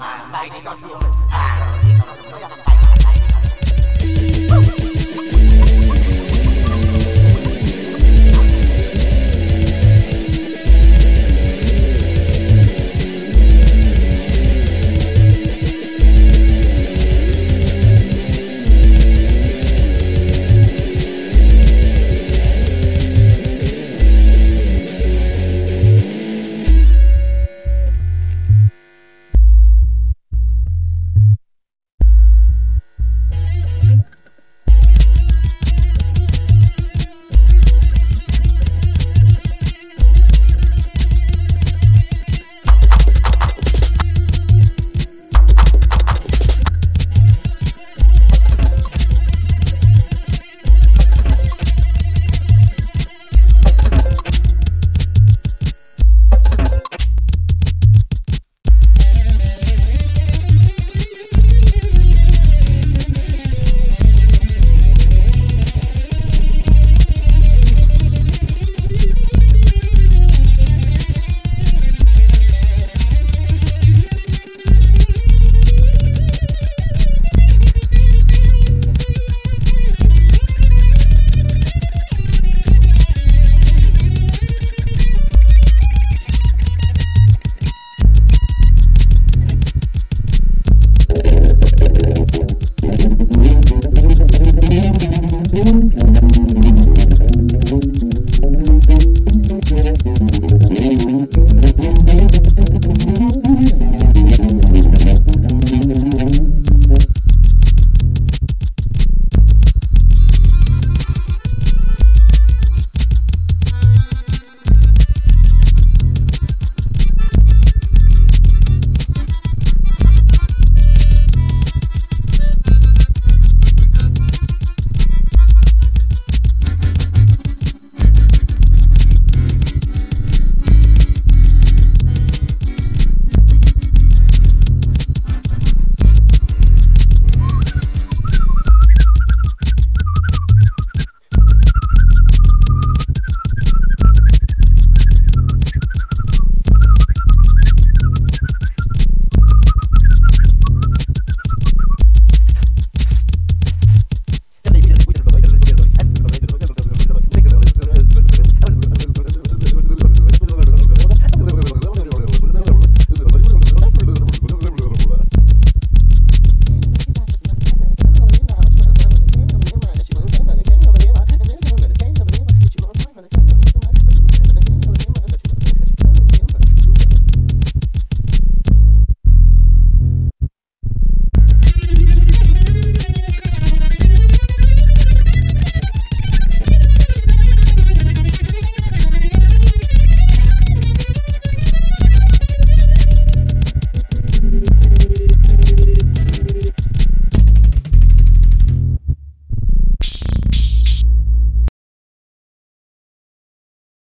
man, mighty, a you...